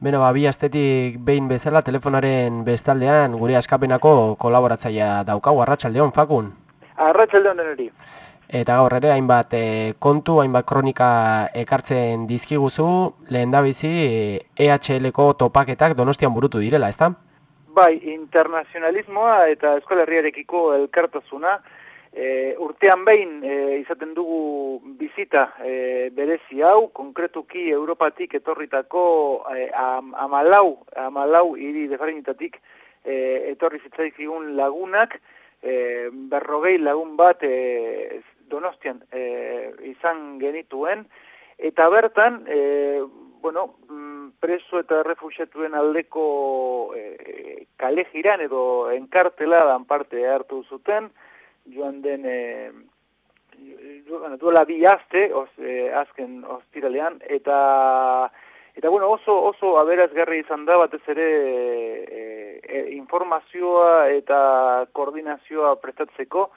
Beno, ba, bi astetik behin bezala telefonaren bestaldean gure askapenako kolaboratzaia daukau, arratsaldeon fakun. Arratxaldeon deneri. Eta gaur ere, hainbat e, kontu, hainbat kronika ekartzen dizkiguzu, lehen da bizi EHL-ko topaketak donostian burutu direla, ezta? Bai, internazionalismoa eta eskola herriarekiko elkartasuna, E, urtean behin e, izaten dugu bizita e, berezi hau, konkretuki Europatik etorritako e, am, amalau, amalau hiri defarinitatik e, etorri zitzaikigun lagunak, e, berrogei lagun bat e, donostian e, izan genituen, eta bertan, e, bueno, mm, preso eta refusiatuen aldeko e, kale jiran edo enkarteladan parte hartu zuten, joan den e, duela bi aste, os, e, azken ostiralean, eta eta bueno, oso, oso aberazgarri izan da batez ere e, e, informazioa eta koordinazioa prestatzeko,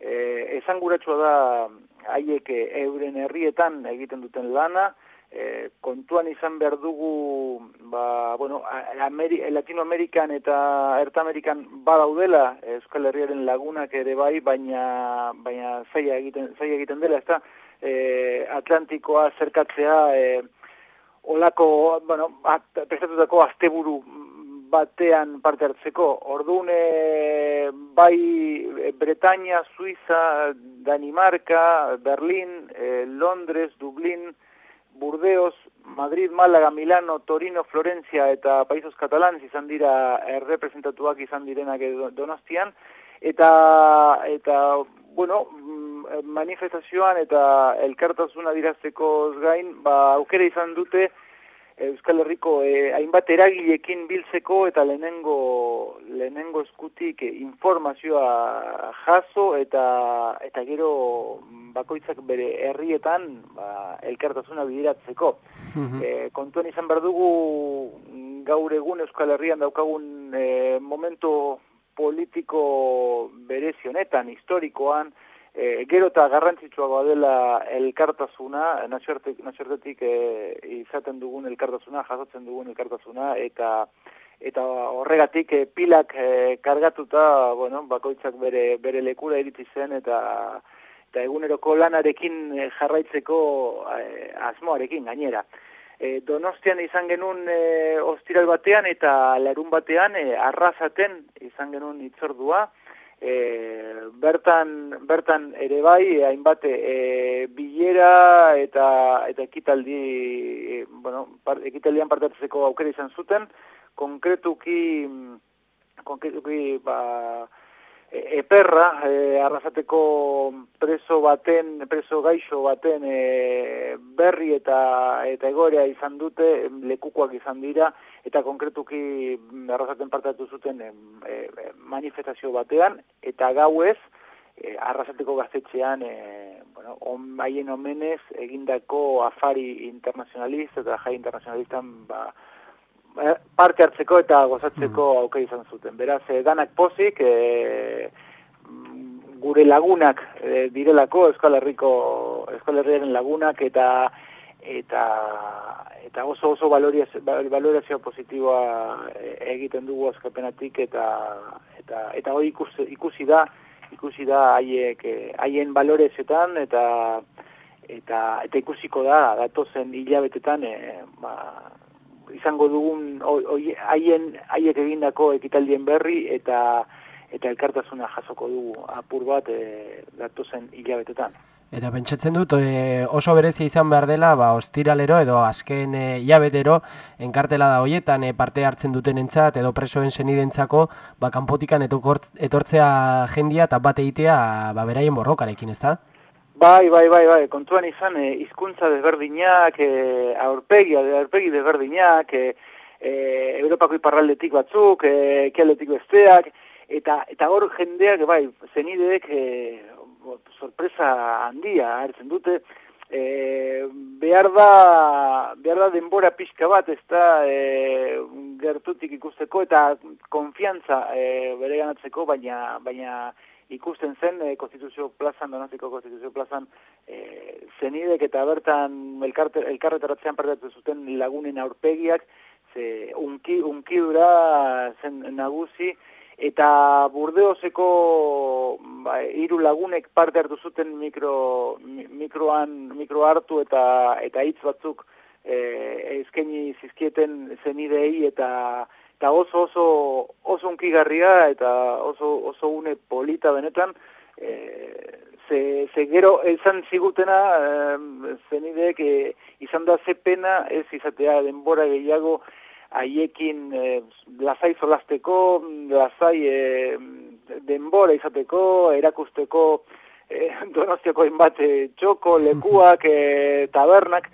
e, esan da haiek euren herrietan egiten duten lana, e, kontuan izan behar dugu ba, bueno, Ameri Latinoamerikan eta Ertamerikan badaudela Euskal Herriaren lagunak ere bai, baina, baina zaila, egiten, zaila egiten dela, ezta e, Atlantikoa zerkatzea e, olako, bueno, prestatutako asteburu batean parte hartzeko. Orduan, e, bai Bretaña, Suiza, Danimarca, Berlin, e, Londres, Dublín, Burdeos, Madrid, Málaga, Milano, Torino, Florencia eta Paisos Katalanes izan dira errepresentatuak izan direnak donostian, eta, eta bueno, mm, manifestazioan eta elkartasuna dirazteko gain, ba, aukera izan dute, Euskal Herriko eh, hainbat eragilekin biltzeko eta lehenengo lehenengo eskutik eh, informazioa jaso eta eta gero bakoitzak bere herrietan ba, elkartasuna bideratzeko. Mm kontuan izan behar dugu gaur egun Euskal Herrian daukagun e, momento politiko berezionetan, historikoan, e, gero eta garrantzitsua dela elkartasuna, nazioartetik e, izaten dugun elkartasuna, jasotzen dugun elkartasuna, eta eta horregatik e, pilak e, kargatuta, bueno, bakoitzak bere, bere lekura iritsi zen, eta eta eguneroko lanarekin jarraitzeko e, asmoarekin gainera. E, donostian izan genuen e, ostiral batean eta larun batean e, arrasaten izan genuen itzordua, e, bertan, bertan ere bai, hainbat e, bilera eta eta ekitaldi, e, bueno, part, ekitaldian partatzeko aukera izan zuten, konkretuki, konkretuki, ba, eperra, e, arrasateko preso baten, preso gaixo baten e, berri eta eta egorea izan dute, lekukoak izan dira, eta konkretuki arrasaten partatu zuten e, manifestazio batean, eta gauez, e, arrasateko gaztetxean, e, bueno, on, haien omenez, egindako afari internazionalist eta jai internazionalistan, ba, parte hartzeko eta gozatzeko mm. aukera izan zuten. Beraz, e, danak pozik, e, gure lagunak e, direlako Euskal Herriko Euskal Herriaren lagunak eta eta eta oso oso valorazio, valorazio positiboa egiten dugu askapenatik eta eta eta hori ikusi, ikusi da ikusi da haiek haien valoresetan eta eta eta ikusiko da datozen hilabetetan e, ba, izango dugun haien haiek egindako ekitaldien berri eta eta elkartasuna jasoko dugu apur bat e, datozen hilabetetan. Eta pentsatzen dut e, oso berezi izan behar dela, ba, ostiralero edo azken e, hilabetero enkartela da hoietan e, parte hartzen duten entzat edo presoen senidentzako ba, kanpotikan etortzea jendia eta bat egitea ba, beraien borrokarekin, ez da? Bai, bai, bai, bai, kontuan izan e, hizkuntza desberdinak, e, aurpegi, aurpegi desberdinak, e, e, Europako iparraldetik batzuk, e, kealetik besteak, eta eta hor jendeak, bai, zenideek e, sorpresa handia hartzen dute, e, behar, da, behar da denbora pixka bat, ez da e, gertutik ikusteko, eta konfiantza e, bere ganatzeko, baina, baina ikusten zen e, konstituzio plazan, donostiko konstituzio plazan, e, zenidek eta bertan elkarretaratzean partatzen zuten lagunen aurpegiak, ze unki, unkidura zen nagusi, eta burdeozeko ba, hiru lagunek parte hartu zuten mikro, mikroan, mikro hartu eta eta hitz batzuk e, eskaini zizkieten zenidei eta eta oso oso oso unkigarria eta oso oso une polita benetan e, ze, ze gero izan zigutena e, zenideek e, izan da ze pena ez izatea denbora gehiago haiekin e, lasai solasteko, lasai e, denbora izateko, erakusteko e, donostiako inbat txoko, lekuak, e, tabernak,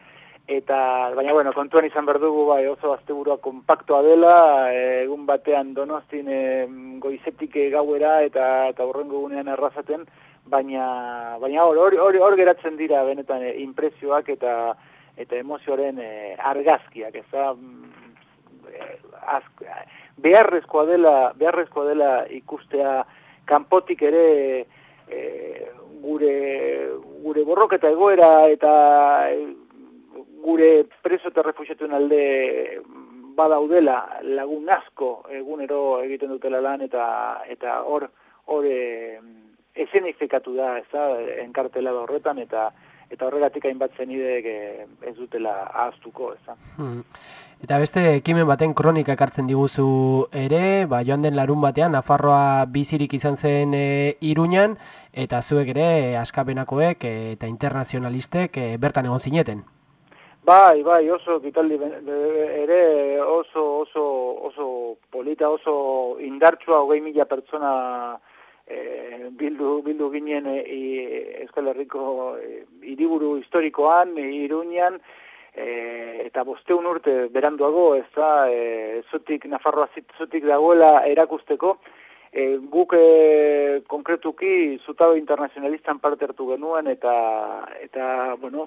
eta baina bueno, kontuan izan behar dugu bai, oso asteburua kompaktua dela, egun batean donostin e, goizetik gauera eta eta horrengo gunean errazaten, baina baina hor, hor, hor, geratzen dira benetan e, impresioak eta eta emozioaren e, argazkiak, ez da, az, beharrezkoa dela beharrezkoa dela ikustea kanpotik ere e, gure gure borroketa egoera eta gure preso eta refusiatuen alde badaudela lagun asko egunero egiten dutela lan eta eta hor hor e, da, ez da, enkartela horretan eta eta horregatik hainbat zenidek eh, ez dutela ahaztuko, ez da. Hmm. Eta beste ekimen baten kronika ekartzen diguzu ere, ba, joan den larun batean, Nafarroa bizirik izan zen e, Iruñan, eta zuek ere askapenakoek e, eta internazionalistek e, bertan egon zineten. Bai, bai, oso kitaldi ere oso, oso, oso polita, oso indartsua hogei mila pertsona e, bildu, bildu ginen e, Euskal Herriko e, iriburu historikoan, e, Iruñan, e, eta bosteun urte beranduago, ez da, e, zutik, Nafarroa zutik dagoela erakusteko, E, guk e, konkretuki zutabe internazionalistan parte hartu genuen eta eta bueno,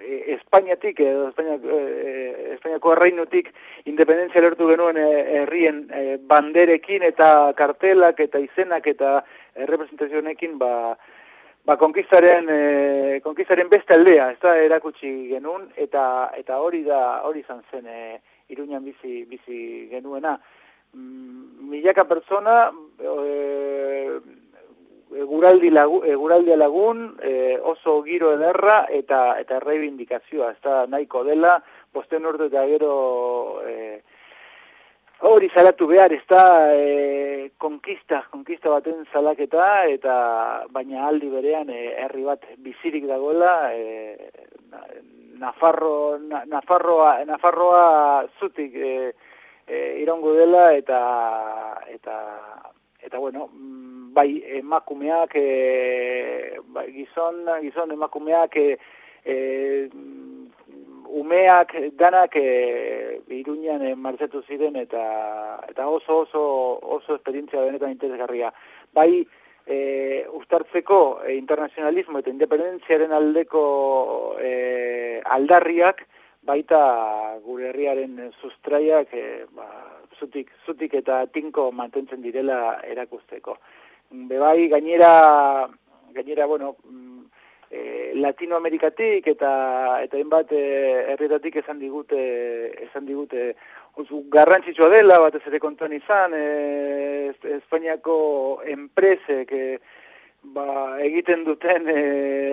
e, Espainiatik edo Espainiak, e, Espainiako erreinutik independentzia lertu genuen e, herrien e, banderekin eta kartelak eta izenak eta e, representazionekin ba, ba konkistaren, e, konkistaren beste aldea, ez da erakutsi genuen eta eta hori da hori izan zen e, Iruñan bizi, bizi genuena. Mm, milaka persona e, eguraldi lagu, eguraldia lagun e, oso giro ederra eta eta reivindikazioa está nahiko dela posten urte eta gero e, hori salatu behar ez da e, konkista, konkista baten salaketa eta baina aldi berean e, herri bat bizirik dagoela e, Nafarro, Nafarroa, Nafarroa zutik e, e, irango dela eta eta eta bueno mm, bai emakumeak e, bai, gizon gizon emakumeak e, e, umeak danak e, iruñan e, martzetu ziren eta eta oso oso oso esperientzia benetan interesgarria bai e, ustartzeko e, internazionalismo eta independentziaren aldeko e, aldarriak baita gure herriaren sustraiak e, ba, zutik, zutik eta tinko mantentzen direla erakusteko. Bebai, gainera, gainera, bueno, e, Latinoamerikatik eta eta hainbat e, herrietatik esan digute esan digute oso garrantzitsua dela batez ere kontuan izan e, Espainiako enpresek e, ba, egiten duten e,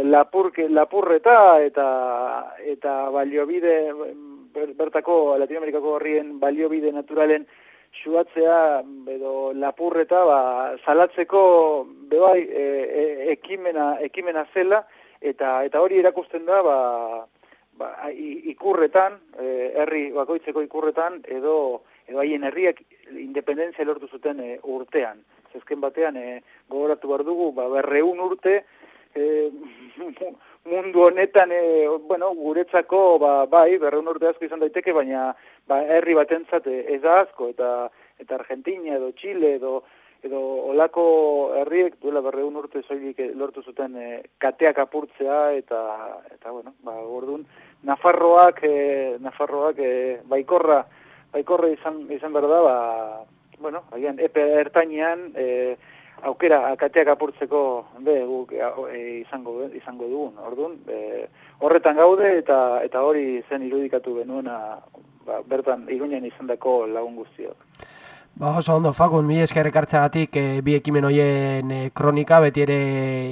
lapurke, lapurreta eta eta baliobide bertako Latinoamerikako horrien baliobide naturalen suatzea edo lapurreta ba, salatzeko bebai e, e, ekimena, ekimena zela eta eta hori erakusten da ba, ba, ikurretan, e, herri bakoitzeko ikurretan edo edo haien herriak independentzia lortu zuten e, urtean. Zezken batean e, gogoratu behar dugu, ba, berreun urte, e, mundu honetan, e, bueno, guretzako, ba, bai, berreun urte asko izan daiteke, baina ba, herri batentzat ez da asko, eta eta Argentina edo Chile edo edo olako herriek duela berreun urte zoilik lortu zuten e, kateak apurtzea eta eta bueno, ba ordun Nafarroak e, Nafarroak e, baikorra baikorra izan izan berda ba bueno, agian, epe ertainean, e, aukera akateak apurtzeko be, guk e, izango, izango dugun, orduan, e, horretan gaude eta eta hori zen irudikatu genuena ba, bertan iruñen izandako lagun guztiok. Ba, oso ondo, Fakun, mi eskerrek hartzagatik e, bi ekimen hoien e, kronika, beti ere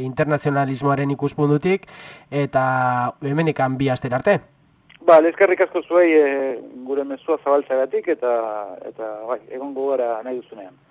internazionalismoaren ikuspundutik, eta hemenikan bi aster arte. Ba, eskerrik asko zuei e, gure mezua zabaltzagatik eta eta bai, egongo gara nahi duzunean.